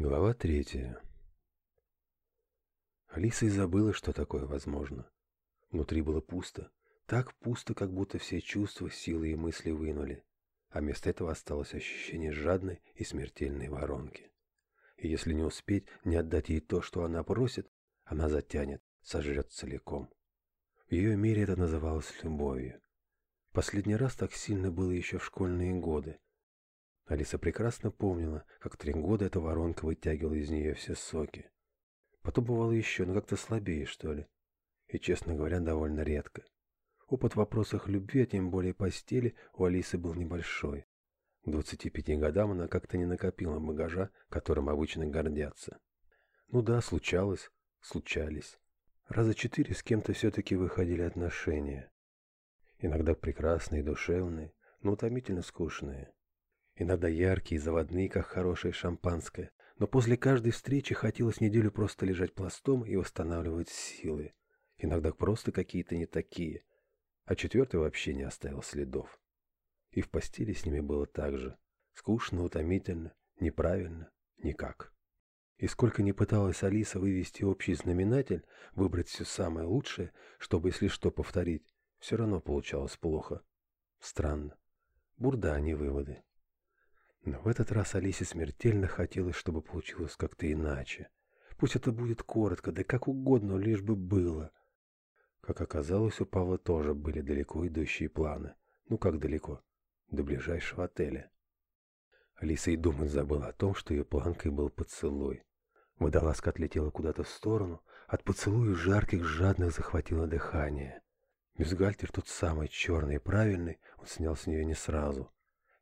Глава третья. Алиса и забыла, что такое возможно. Внутри было пусто. Так пусто, как будто все чувства, силы и мысли вынули. А вместо этого осталось ощущение жадной и смертельной воронки. И если не успеть, не отдать ей то, что она просит, она затянет, сожрет целиком. В ее мире это называлось любовью. Последний раз так сильно было еще в школьные годы – Алиса прекрасно помнила, как три года эта воронка вытягивала из нее все соки. Потом бывало еще, но как-то слабее, что ли. И, честно говоря, довольно редко. Опыт в вопросах любви, а тем более постели, у Алисы был небольшой. К 25 годам она как-то не накопила багажа, которым обычно гордятся. Ну да, случалось, случались. Раза четыре с кем-то все-таки выходили отношения. Иногда прекрасные, душевные, но утомительно скучные. Иногда яркие, заводные, как хорошее шампанское. Но после каждой встречи хотелось неделю просто лежать пластом и восстанавливать силы. Иногда просто какие-то не такие. А четвертый вообще не оставил следов. И в постели с ними было так же. Скучно, утомительно, неправильно, никак. И сколько ни пыталась Алиса вывести общий знаменатель, выбрать все самое лучшее, чтобы, если что, повторить, все равно получалось плохо. Странно. Бурда, а не выводы. Но в этот раз Алисе смертельно хотелось, чтобы получилось как-то иначе. Пусть это будет коротко, да как угодно, лишь бы было. Как оказалось, у Павла тоже были далеко идущие планы. Ну как далеко? До ближайшего отеля. Алиса и думать забыла о том, что ее планкой был поцелуй. Водолазка отлетела куда-то в сторону, от поцелуя жарких жадных захватило дыхание. Бюстгальтер тот самый черный и правильный, он снял с нее не сразу.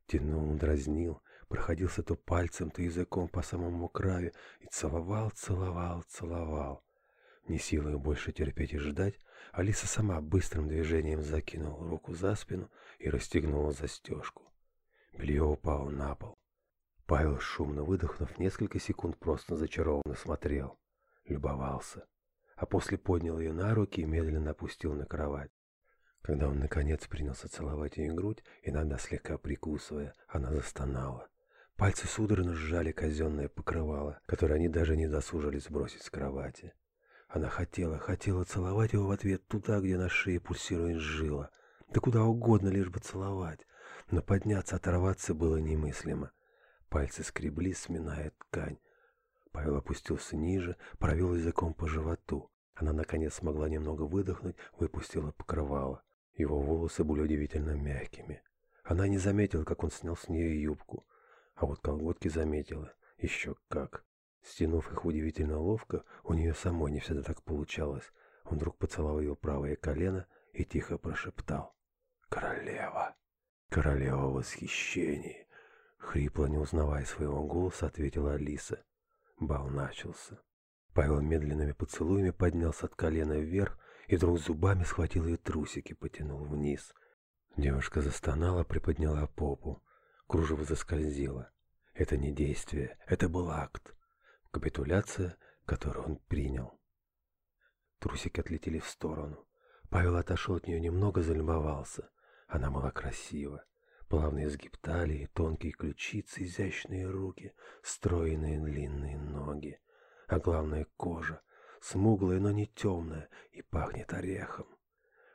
Тянул, дразнил, проходился то пальцем, то языком по самому краю и целовал, целовал, целовал. Не силой больше терпеть и ждать, Алиса сама быстрым движением закинула руку за спину и расстегнула застежку. Белье упало на пол. Павел, шумно выдохнув, несколько секунд просто зачарованно смотрел, любовался, а после поднял ее на руки и медленно опустил на кровать. Когда он наконец принялся целовать ее грудь, иногда слегка прикусывая, она застонала. Пальцы судорожно сжали казенное покрывало, которое они даже не досужились сбросить с кровати. Она хотела, хотела целовать его в ответ туда, где на шее пульсирует жила. Да куда угодно, лишь бы целовать. Но подняться, оторваться было немыслимо. Пальцы скребли, сминая ткань. Павел опустился ниже, провел языком по животу. Она, наконец, смогла немного выдохнуть, выпустила покрывало. Его волосы были удивительно мягкими. Она не заметила, как он снял с нее юбку а вот колготки заметила. Еще как. Стянув их удивительно ловко, у нее самой не всегда так получалось. Он вдруг поцеловал ее правое колено и тихо прошептал. «Королева! Королева восхищения Хрипло, не узнавая своего голоса, ответила Алиса. Бал начался. Павел медленными поцелуями поднялся от колена вверх и вдруг зубами схватил ее трусики, потянул вниз. Девушка застонала, приподняла попу. Кружево заскользило. Это не действие, это был акт. Капитуляция, которую он принял. Трусики отлетели в сторону. Павел отошел от нее немного, залюбовался. Она была красива. плавные изгиб талии, тонкие ключицы, изящные руки, стройные длинные ноги. А главное — кожа, смуглая, но не темная, и пахнет орехом.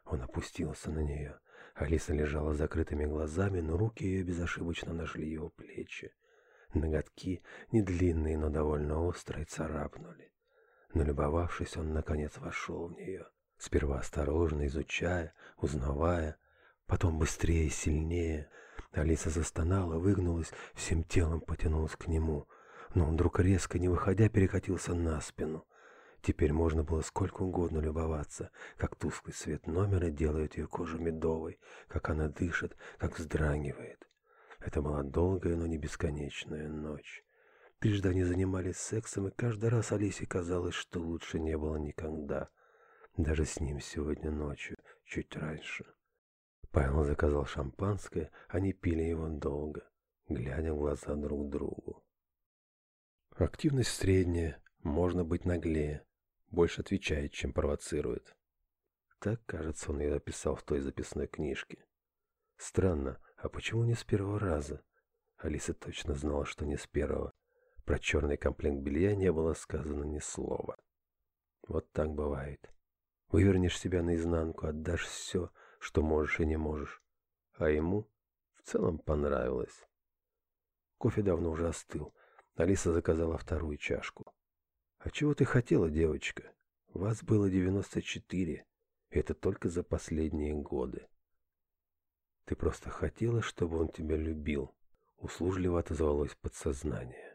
Он опустился на нее. Алиса лежала с закрытыми глазами, но руки ее безошибочно нашли его плечи. Ноготки, не длинные, но довольно острые, царапнули. Налюбовавшись, он, наконец, вошел в нее. Сперва осторожно, изучая, узнавая, потом быстрее и сильнее. Алиса застонала, выгнулась, всем телом потянулась к нему. Но он вдруг резко, не выходя, перекатился на спину. Теперь можно было сколько угодно любоваться, как тусклый свет номера делает ее кожу медовой, как она дышит, как вздрагивает. Это была долгая, но не бесконечная ночь. Трижды они занимались сексом, и каждый раз Алисе казалось, что лучше не было никогда. Даже с ним сегодня ночью, чуть раньше. Павел заказал шампанское, они пили его долго, глядя в глаза друг другу. Активность средняя, можно быть наглее больше отвечает, чем провоцирует. Так, кажется, он ее написал в той записной книжке. Странно, а почему не с первого раза? Алиса точно знала, что не с первого. Про черный комплект белья не было сказано ни слова. Вот так бывает. Вывернешь себя наизнанку, отдашь все, что можешь и не можешь. А ему в целом понравилось. Кофе давно уже остыл. Алиса заказала вторую чашку. А чего ты хотела, девочка? Вас было 94. Это только за последние годы. Ты просто хотела, чтобы он тебя любил. Услужливо отозвалось подсознание.